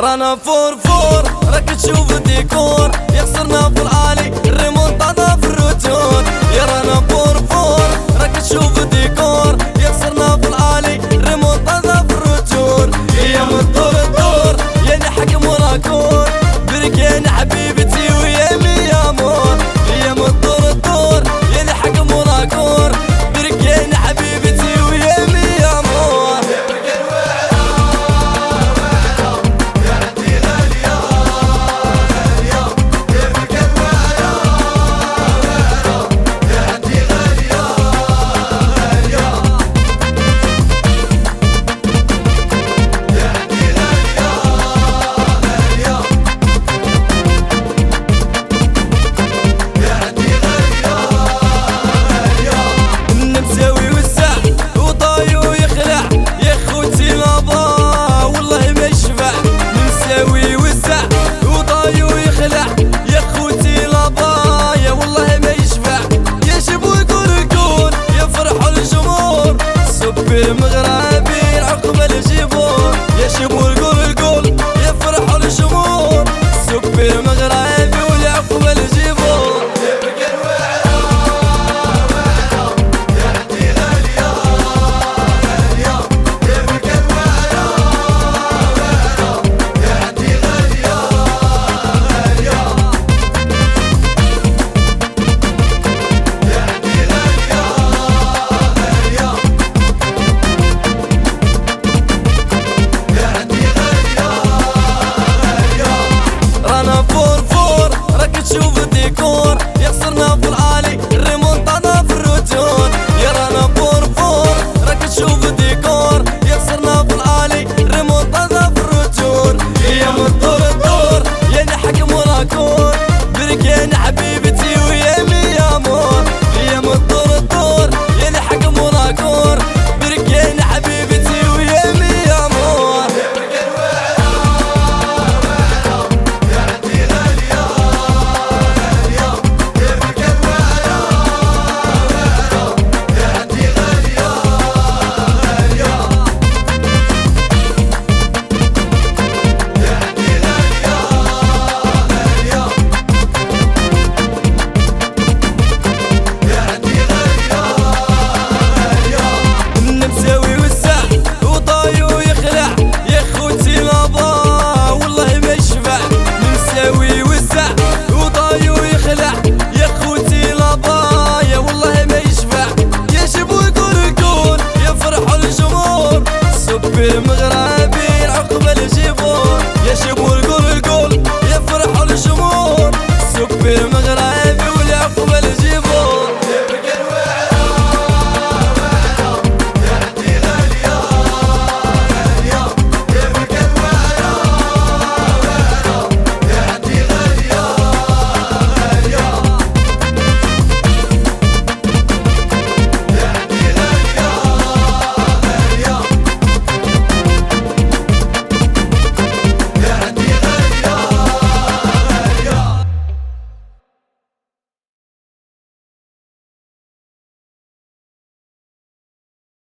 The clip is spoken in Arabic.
رانا فور فور راك تشوف ديكور يخسرنا رانا